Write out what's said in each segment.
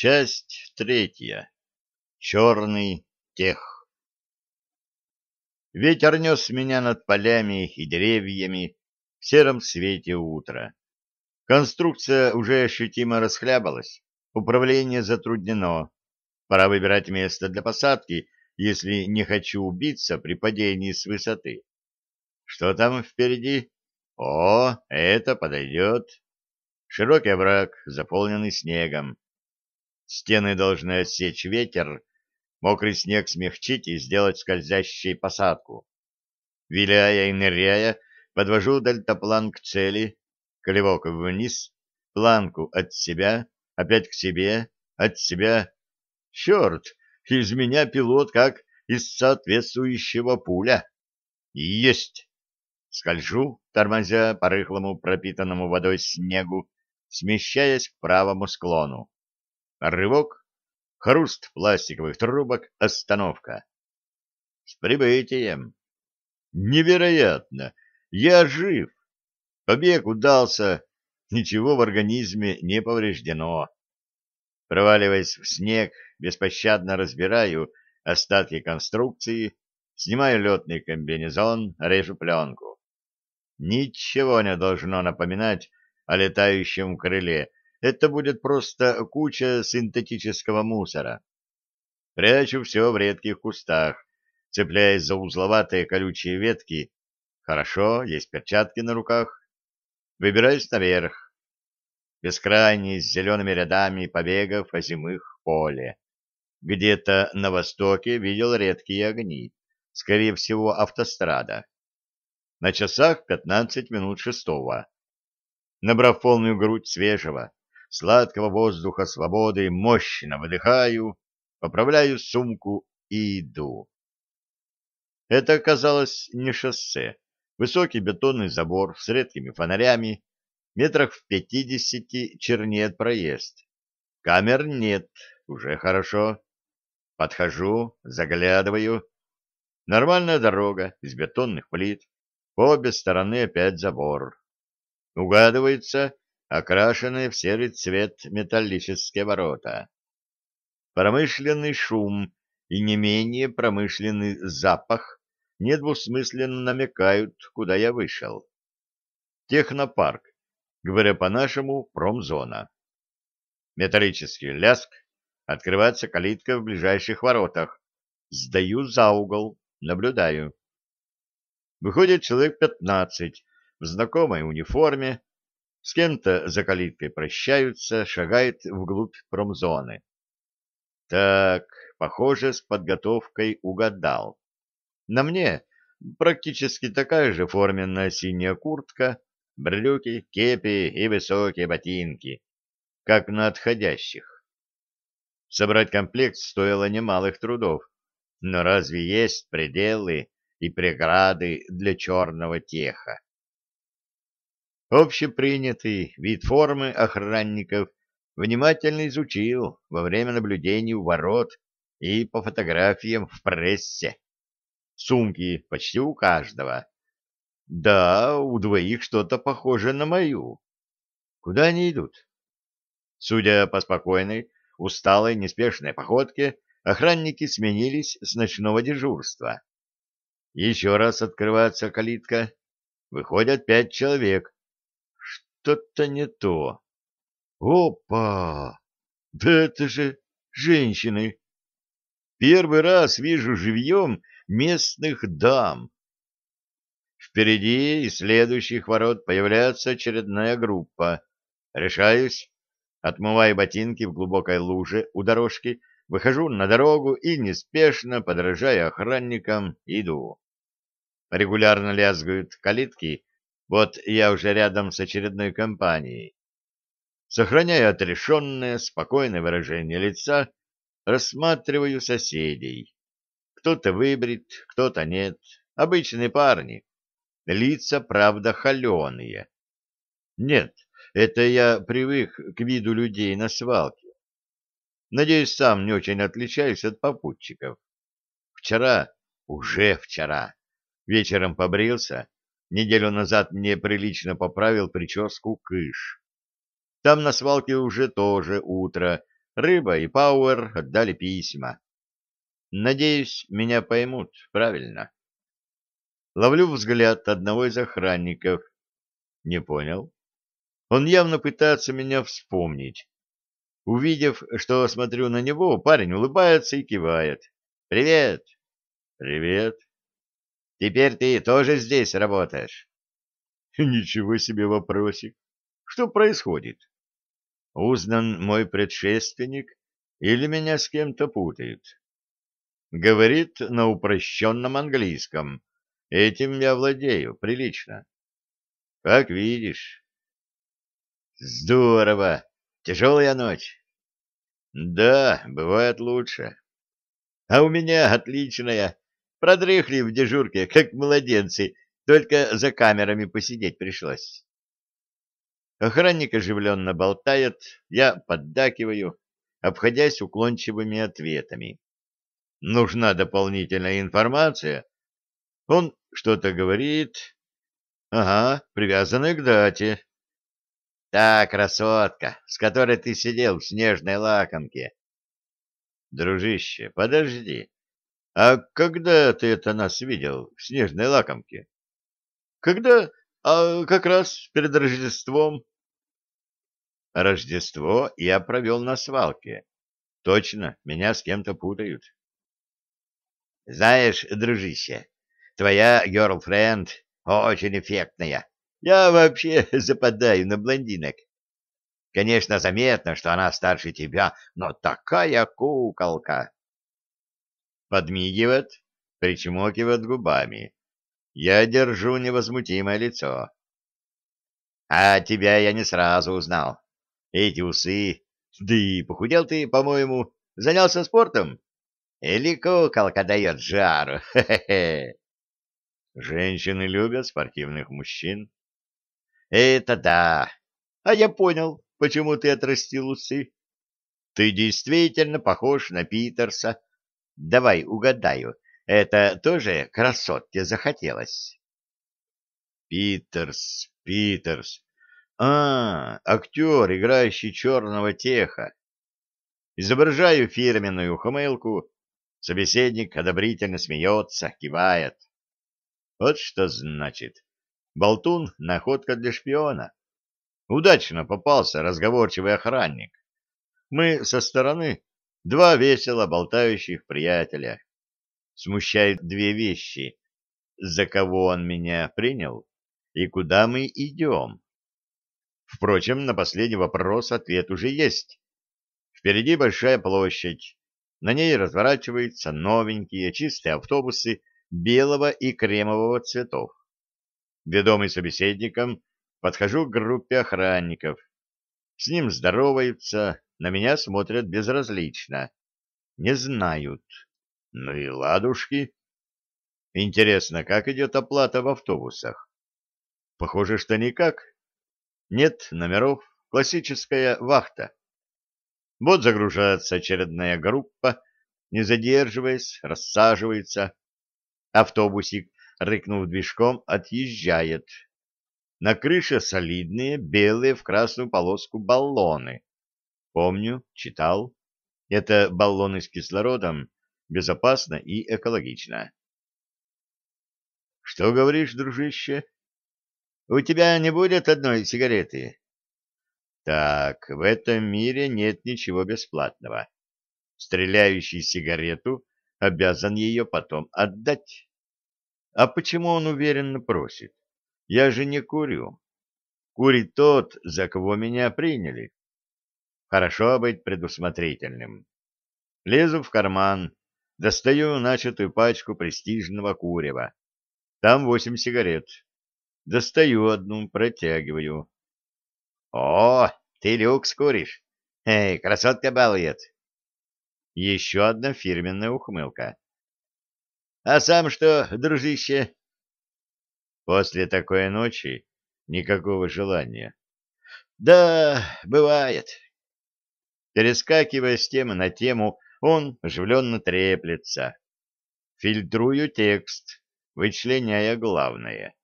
Часть третья. Черный тех. Ветер нес меня над полями и деревьями в сером свете утра. Конструкция уже ощутимо расхлябалась, управление затруднено. Пора выбирать место для посадки, если не хочу убиться при падении с высоты. Что там впереди? О, это подойдет. Широкий враг, заполненный снегом Стены должны отсечь ветер, мокрый снег смягчить и сделать скользящей посадку. Виляя и ныряя, подвожу дельтаплан к цели, колевок вниз, планку от себя, опять к себе, от себя. Черт, из меня пилот как из соответствующего пуля. Есть! Скольжу, тормозя по рыхлому пропитанному водой снегу, смещаясь к правому склону. Рывок, хруст пластиковых трубок, остановка. С прибытием. Невероятно! Я жив! Побег удался, ничего в организме не повреждено. Проваливаясь в снег, беспощадно разбираю остатки конструкции, снимаю летный комбинезон, режу пленку. Ничего не должно напоминать о летающем крыле, это будет просто куча синтетического мусора. Прячу все в редких кустах, цепляясь за узловатые колючие ветки. Хорошо, есть перчатки на руках. Выбираюсь наверх. Бескрайние с зелеными рядами побегов озимых поле. Где-то на востоке видел редкие огни. Скорее всего, автострада. На часах пятнадцать минут шестого. Набрав полную грудь свежего, сладкого воздуха свободы мощно выдыхаю, поправляю сумку и иду. Это оказалось не шоссе. Высокий бетонный забор с редкими фонарями, метрах в пятидесяти чернеет проезд. Камер нет, уже хорошо. Подхожу, заглядываю. Нормальная дорога из бетонных плит. По обе стороны опять забор. Угадывается окрашенные в серый цвет металлические ворота. Промышленный шум и не менее промышленный запах недвусмысленно намекают, куда я вышел. Технопарк, говоря по-нашему, промзона. Металлический ляск, открывается калитка в ближайших воротах. Сдаю за угол, наблюдаю. Выходит человек пятнадцать в знакомой униформе, с кем-то за калиткой прощаются, шагает вглубь промзоны. Так, похоже, с подготовкой угадал. На мне практически такая же форменная синяя куртка, брюки, кепи и высокие ботинки, как на отходящих. Собрать комплект стоило немалых трудов, но разве есть пределы и преграды для черного теха? Общепринятый вид формы охранников внимательно изучил во время наблюдений у ворот и по фотографиям в прессе. Сумки почти у каждого. Да, у двоих что-то похоже на мою. Куда они идут? Судя по спокойной, усталой, неспешной походке, охранники сменились с ночного дежурства. Еще раз открывается калитка. Выходят пять человек что-то не то. Опа! Да это же женщины! Первый раз вижу живьем местных дам. Впереди из следующих ворот появляется очередная группа. Решаюсь, отмывая ботинки в глубокой луже у дорожки, выхожу на дорогу и, неспешно, подражая охранникам, иду. Регулярно лязгают калитки, вот я уже рядом с очередной компанией. Сохраняя отрешенное, спокойное выражение лица, рассматриваю соседей. Кто-то выбрит, кто-то нет. Обычные парни. Лица, правда, холеные. Нет, это я привык к виду людей на свалке. Надеюсь, сам не очень отличаюсь от попутчиков. Вчера, уже вчера, вечером побрился, Неделю назад мне прилично поправил прическу Кыш. Там на свалке уже тоже утро. Рыба и Пауэр отдали письма. Надеюсь, меня поймут правильно. Ловлю взгляд одного из охранников. Не понял. Он явно пытается меня вспомнить. Увидев, что смотрю на него, парень улыбается и кивает. «Привет!» «Привет!» Теперь ты тоже здесь работаешь? Ничего себе вопросик. Что происходит? Узнан мой предшественник или меня с кем-то путают? Говорит на упрощенном английском. Этим я владею прилично. Как видишь. Здорово. Тяжелая ночь. Да, бывает лучше. А у меня отличная. Продрыхли в дежурке, как младенцы, только за камерами посидеть пришлось. Охранник оживленно болтает, я поддакиваю, обходясь уклончивыми ответами. Нужна дополнительная информация. Он что-то говорит. Ага, привязанный к дате. Та красотка, с которой ты сидел в снежной лакомке. Дружище, подожди. А когда ты это нас видел в снежной лакомке? Когда? А как раз перед Рождеством. Рождество я провел на свалке. Точно, меня с кем-то путают. Знаешь, дружище, твоя герлфренд очень эффектная. Я вообще западаю на блондинок. Конечно, заметно, что она старше тебя, но такая куколка подмигивает, причмокивает губами. Я держу невозмутимое лицо. А тебя я не сразу узнал. Эти усы... Да и похудел ты, по-моему, занялся спортом? Или куколка дает жару? Хе-хе-хе. Женщины любят спортивных мужчин. Это да. А я понял, почему ты отрастил усы. Ты действительно похож на Питерса, Давай угадаю, это тоже красотке захотелось? Питерс, Питерс. А, актер, играющий черного теха. Изображаю фирменную ухмылку. Собеседник одобрительно смеется, кивает. Вот что значит. Болтун — находка для шпиона. Удачно попался разговорчивый охранник. Мы со стороны два весело болтающих приятеля. Смущает две вещи. За кого он меня принял и куда мы идем? Впрочем, на последний вопрос ответ уже есть. Впереди большая площадь. На ней разворачиваются новенькие чистые автобусы белого и кремового цветов. Ведомый собеседником, подхожу к группе охранников. С ним здороваются, на меня смотрят безразлично. Не знают. Ну и ладушки. Интересно, как идет оплата в автобусах? Похоже, что никак. Нет номеров. Классическая вахта. Вот загружается очередная группа, не задерживаясь, рассаживается. Автобусик, рыкнув движком, отъезжает. На крыше солидные, белые в красную полоску баллоны. Помню, читал. Это баллоны с кислородом, безопасно и экологично. Что говоришь, дружище? У тебя не будет одной сигареты? Так, в этом мире нет ничего бесплатного. Стреляющий сигарету обязан ее потом отдать. А почему он уверенно просит? Я же не курю. Курит тот, за кого меня приняли. Хорошо быть предусмотрительным. Лезу в карман, достаю начатую пачку престижного курева. Там восемь сигарет. Достаю одну, протягиваю. О, ты люкс куришь. Эй, красотка балует. Еще одна фирменная ухмылка. А сам что, дружище? После такой ночи никакого желания. Да, бывает, Перескакивая с темы на тему, он оживленно треплется. Фильтрую текст, вычленяя главное.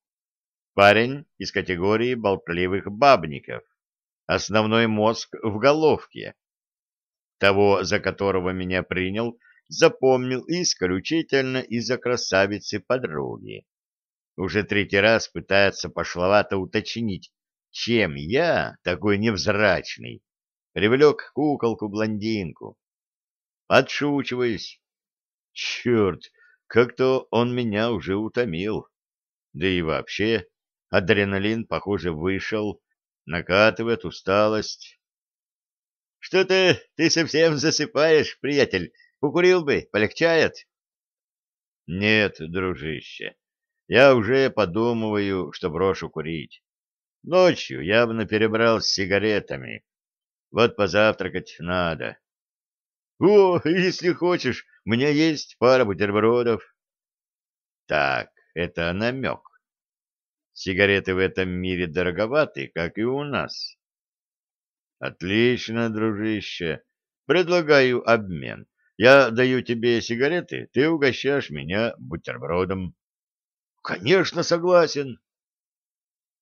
Парень из категории болтливых бабников. Основной мозг в головке. Того, за которого меня принял, запомнил исключительно из-за красавицы подруги. Уже третий раз пытается пошловато уточнить, чем я такой невзрачный привлек куколку-блондинку. Отшучиваясь, черт, как-то он меня уже утомил. Да и вообще, адреналин, похоже, вышел, накатывает усталость. — Что ты, ты совсем засыпаешь, приятель, покурил бы, полегчает? — Нет, дружище, я уже подумываю, что брошу курить. Ночью явно перебрал с сигаретами. Вот позавтракать надо. О, если хочешь, у меня есть пара бутербродов. Так, это намек. Сигареты в этом мире дороговаты, как и у нас. Отлично, дружище. Предлагаю обмен. Я даю тебе сигареты, ты угощаешь меня бутербродом. Конечно, согласен.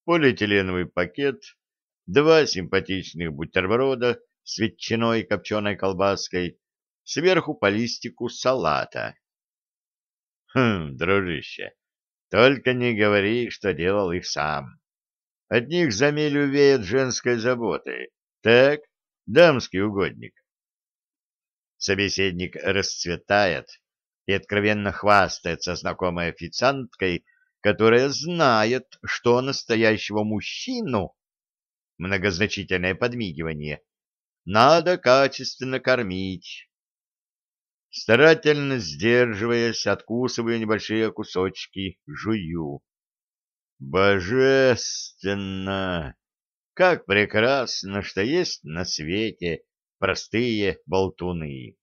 Полиэтиленовый пакет два симпатичных бутерброда с ветчиной и копченой колбаской, сверху по листику салата. Хм, дружище, только не говори, что делал их сам. От них за милю веет женской заботы. Так, дамский угодник. Собеседник расцветает и откровенно хвастается знакомой официанткой, которая знает, что настоящего мужчину многозначительное подмигивание. Надо качественно кормить. Старательно сдерживаясь, откусываю небольшие кусочки, жую. Божественно! Как прекрасно, что есть на свете простые болтуны!